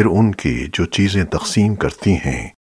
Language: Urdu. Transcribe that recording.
پھر ان کی جو چیزیں تقسیم کرتی ہیں۔